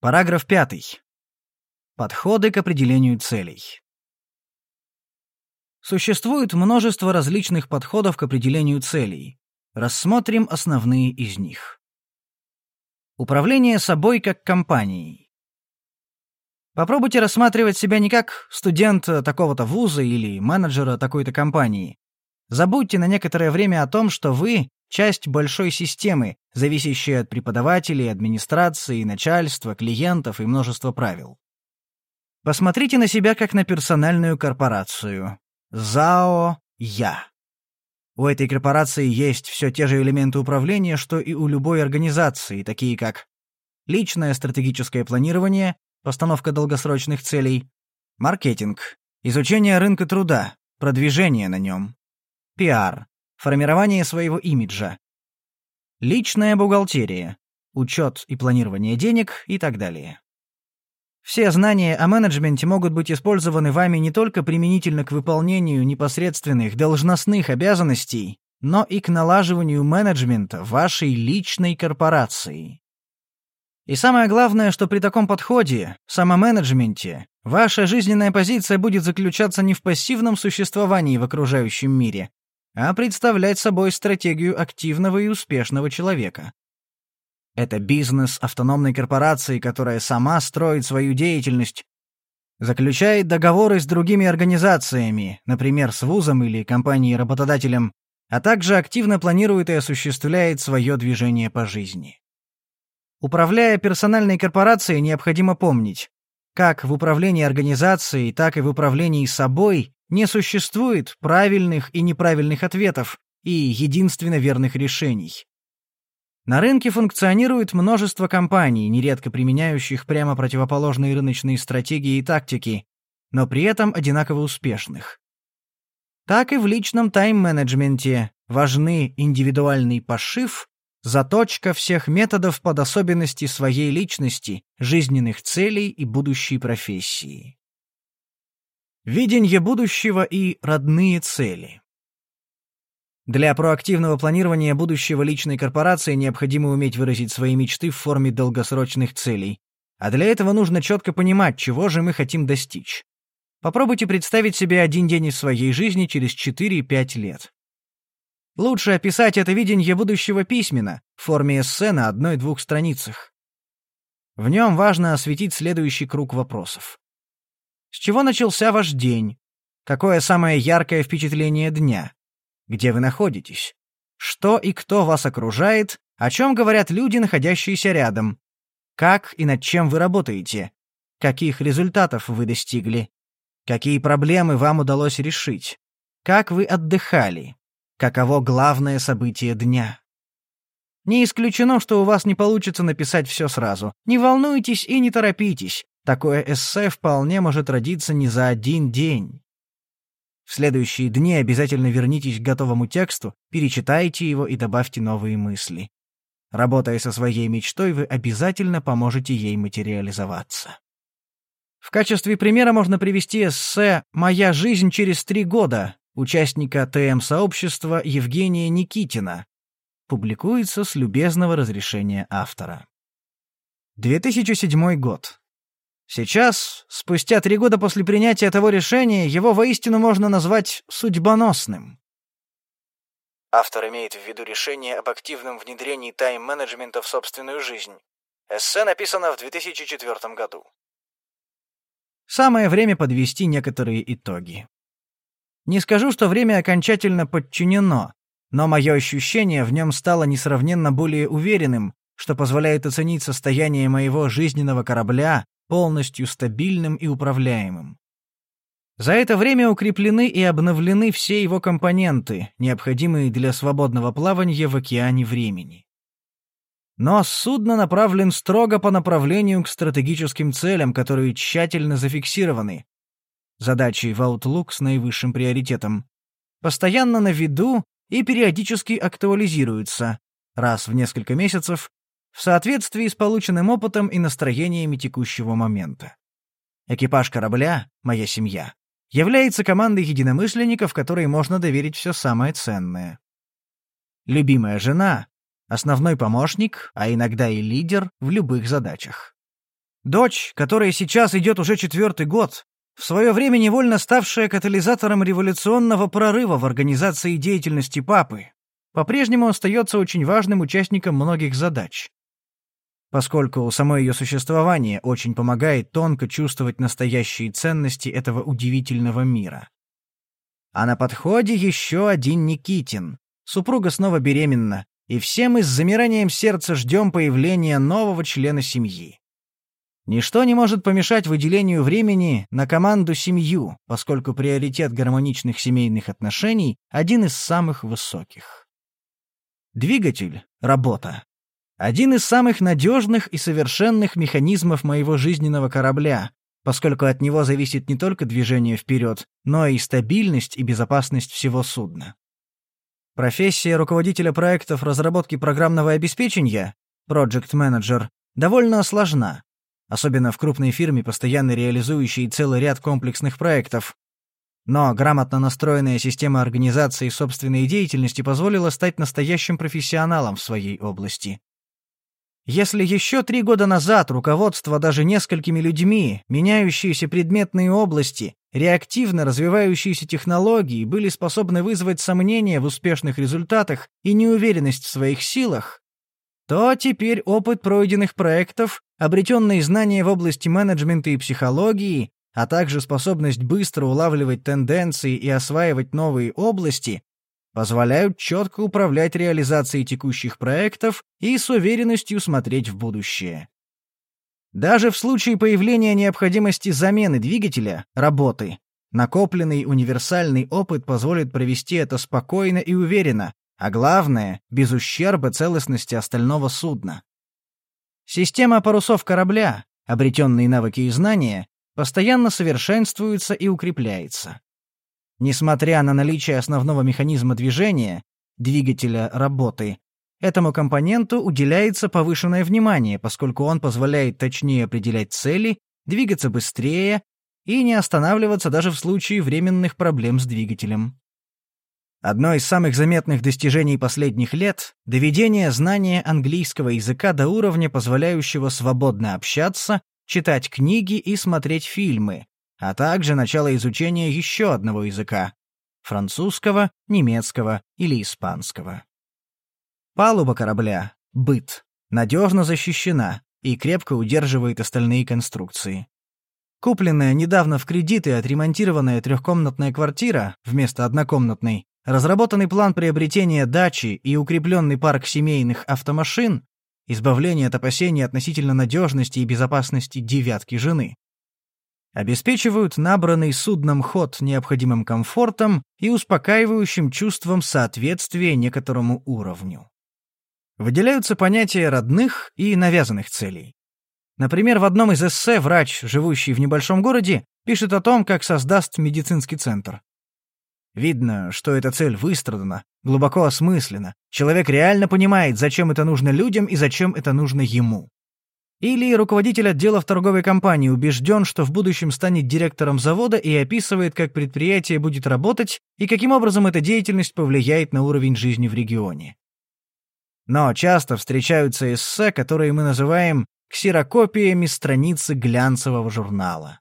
Параграф 5. Подходы к определению целей. Существует множество различных подходов к определению целей. Рассмотрим основные из них. Управление собой как компанией. Попробуйте рассматривать себя не как студента такого-то вуза или менеджера такой-то компании. Забудьте на некоторое время о том, что вы часть большой системы, зависящей от преподавателей, администрации, начальства, клиентов и множества правил. Посмотрите на себя как на персональную корпорацию. ЗАО «Я». У этой корпорации есть все те же элементы управления, что и у любой организации, такие как личное стратегическое планирование, постановка долгосрочных целей, маркетинг, изучение рынка труда, продвижение на нем, пиар, формирование своего имиджа, личная бухгалтерия, учет и планирование денег и так далее. Все знания о менеджменте могут быть использованы вами не только применительно к выполнению непосредственных должностных обязанностей, но и к налаживанию менеджмента вашей личной корпорации. И самое главное, что при таком подходе, самоменеджменте, ваша жизненная позиция будет заключаться не в пассивном существовании в окружающем мире, а представлять собой стратегию активного и успешного человека. Это бизнес автономной корпорации, которая сама строит свою деятельность, заключает договоры с другими организациями, например, с вузом или компанией-работодателем, а также активно планирует и осуществляет свое движение по жизни. Управляя персональной корпорацией, необходимо помнить, как в управлении организацией, так и в управлении собой не существует правильных и неправильных ответов и единственно верных решений. На рынке функционирует множество компаний, нередко применяющих прямо противоположные рыночные стратегии и тактики, но при этом одинаково успешных. Так и в личном тайм-менеджменте важны индивидуальный пошив, заточка всех методов под особенности своей личности, жизненных целей и будущей профессии. Видение будущего и родные цели. Для проактивного планирования будущего личной корпорации необходимо уметь выразить свои мечты в форме долгосрочных целей. А для этого нужно четко понимать, чего же мы хотим достичь. Попробуйте представить себе один день из своей жизни через 4-5 лет. Лучше описать это видение будущего письменно, в форме эссе на одной-двух страницах. В нем важно осветить следующий круг вопросов. С чего начался ваш день? Какое самое яркое впечатление дня? Где вы находитесь? Что и кто вас окружает? О чем говорят люди, находящиеся рядом? Как и над чем вы работаете? Каких результатов вы достигли? Какие проблемы вам удалось решить? Как вы отдыхали? Каково главное событие дня? Не исключено, что у вас не получится написать все сразу. Не волнуйтесь и не торопитесь. Такое эссе вполне может родиться не за один день. В следующие дни обязательно вернитесь к готовому тексту, перечитайте его и добавьте новые мысли. Работая со своей мечтой, вы обязательно поможете ей материализоваться. В качестве примера можно привести эссе «Моя жизнь через три года» участника ТМ-сообщества Евгения Никитина. Публикуется с любезного разрешения автора. 2007 год. Сейчас, спустя три года после принятия того решения, его воистину можно назвать судьбоносным. Автор имеет в виду решение об активном внедрении тайм-менеджмента в собственную жизнь. Эссе написано в 2004 году. Самое время подвести некоторые итоги. Не скажу, что время окончательно подчинено, но мое ощущение в нем стало несравненно более уверенным, что позволяет оценить состояние моего жизненного корабля полностью стабильным и управляемым. За это время укреплены и обновлены все его компоненты, необходимые для свободного плавания в океане времени. Но судно направлен строго по направлению к стратегическим целям, которые тщательно зафиксированы. Задачи в Outlook с наивысшим приоритетом. Постоянно на виду и периодически актуализируются, раз в несколько месяцев, в соответствии с полученным опытом и настроениями текущего момента. Экипаж корабля, моя семья, является командой единомышленников, которой можно доверить все самое ценное. Любимая жена — основной помощник, а иногда и лидер в любых задачах. Дочь, которая сейчас идет уже четвертый год, в свое время невольно ставшая катализатором революционного прорыва в организации деятельности папы, по-прежнему остается очень важным участником многих задач. Поскольку само ее существование очень помогает тонко чувствовать настоящие ценности этого удивительного мира. А на подходе еще один Никитин. Супруга снова беременна, и все мы с замиранием сердца ждем появления нового члена семьи. Ничто не может помешать выделению времени на команду-семью, поскольку приоритет гармоничных семейных отношений один из самых высоких. Двигатель — работа. Один из самых надежных и совершенных механизмов моего жизненного корабля, поскольку от него зависит не только движение вперед, но и стабильность и безопасность всего судна. Профессия руководителя проектов разработки программного обеспечения, Project Manager, довольно сложна, особенно в крупной фирме, постоянно реализующей целый ряд комплексных проектов. Но грамотно настроенная система организации собственной деятельности позволила стать настоящим профессионалом в своей области. Если еще три года назад руководство даже несколькими людьми, меняющиеся предметные области, реактивно развивающиеся технологии были способны вызвать сомнения в успешных результатах и неуверенность в своих силах, то теперь опыт пройденных проектов, обретенные знания в области менеджмента и психологии, а также способность быстро улавливать тенденции и осваивать новые области, позволяют четко управлять реализацией текущих проектов и с уверенностью смотреть в будущее. Даже в случае появления необходимости замены двигателя, работы, накопленный универсальный опыт позволит провести это спокойно и уверенно, а главное, без ущерба целостности остального судна. Система парусов корабля, обретенные навыки и знания, постоянно совершенствуется и укрепляется. Несмотря на наличие основного механизма движения, двигателя работы, этому компоненту уделяется повышенное внимание, поскольку он позволяет точнее определять цели, двигаться быстрее и не останавливаться даже в случае временных проблем с двигателем. Одно из самых заметных достижений последних лет — доведение знания английского языка до уровня, позволяющего свободно общаться, читать книги и смотреть фильмы, а также начало изучения еще одного языка — французского, немецкого или испанского. Палуба корабля, быт, надежно защищена и крепко удерживает остальные конструкции. Купленная недавно в кредит и отремонтированная трехкомнатная квартира вместо однокомнатной Разработанный план приобретения дачи и укрепленный парк семейных автомашин, избавление от опасений относительно надежности и безопасности девятки жены, обеспечивают набранный судном ход необходимым комфортом и успокаивающим чувством соответствия некоторому уровню. Выделяются понятия родных и навязанных целей. Например, в одном из эссе врач, живущий в небольшом городе, пишет о том, как создаст медицинский центр. Видно, что эта цель выстрадана, глубоко осмыслена. Человек реально понимает, зачем это нужно людям и зачем это нужно ему. Или руководитель отдела в торговой компании убежден, что в будущем станет директором завода и описывает, как предприятие будет работать и каким образом эта деятельность повлияет на уровень жизни в регионе. Но часто встречаются эссе, которые мы называем ксерокопиями страницы глянцевого журнала.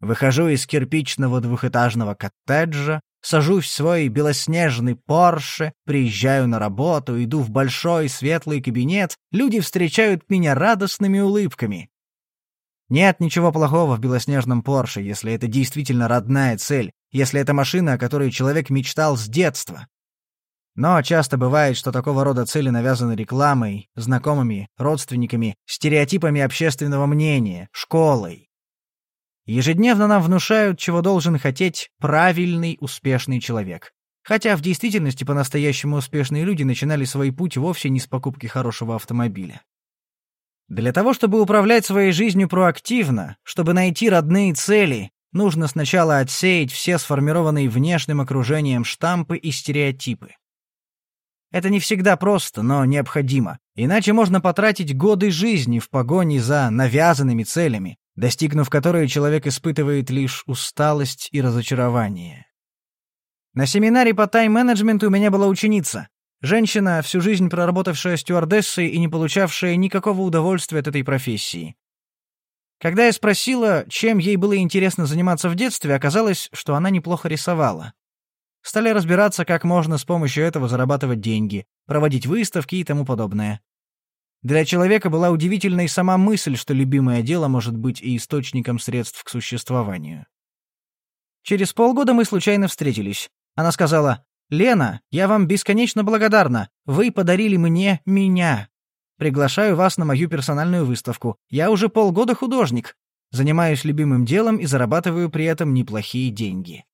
Выхожу из кирпичного двухэтажного коттеджа, сажусь в свой белоснежный Порше, приезжаю на работу, иду в большой светлый кабинет, люди встречают меня радостными улыбками. Нет ничего плохого в белоснежном Порше, если это действительно родная цель, если это машина, о которой человек мечтал с детства. Но часто бывает, что такого рода цели навязаны рекламой, знакомыми, родственниками, стереотипами общественного мнения, школой. Ежедневно нам внушают, чего должен хотеть правильный, успешный человек. Хотя в действительности по-настоящему успешные люди начинали свой путь вовсе не с покупки хорошего автомобиля. Для того, чтобы управлять своей жизнью проактивно, чтобы найти родные цели, нужно сначала отсеять все сформированные внешним окружением штампы и стереотипы. Это не всегда просто, но необходимо, иначе можно потратить годы жизни в погоне за навязанными целями, достигнув которой человек испытывает лишь усталость и разочарование. На семинаре по тайм-менеджменту у меня была ученица. Женщина, всю жизнь проработавшая стюардессой и не получавшая никакого удовольствия от этой профессии. Когда я спросила, чем ей было интересно заниматься в детстве, оказалось, что она неплохо рисовала. Стали разбираться, как можно с помощью этого зарабатывать деньги, проводить выставки и тому подобное. Для человека была удивительной сама мысль, что любимое дело может быть и источником средств к существованию. Через полгода мы случайно встретились. Она сказала, «Лена, я вам бесконечно благодарна. Вы подарили мне меня. Приглашаю вас на мою персональную выставку. Я уже полгода художник. Занимаюсь любимым делом и зарабатываю при этом неплохие деньги».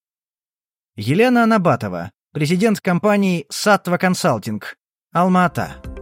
Елена Набатова, президент компании «Сатва Консалтинг», Алма-Ата.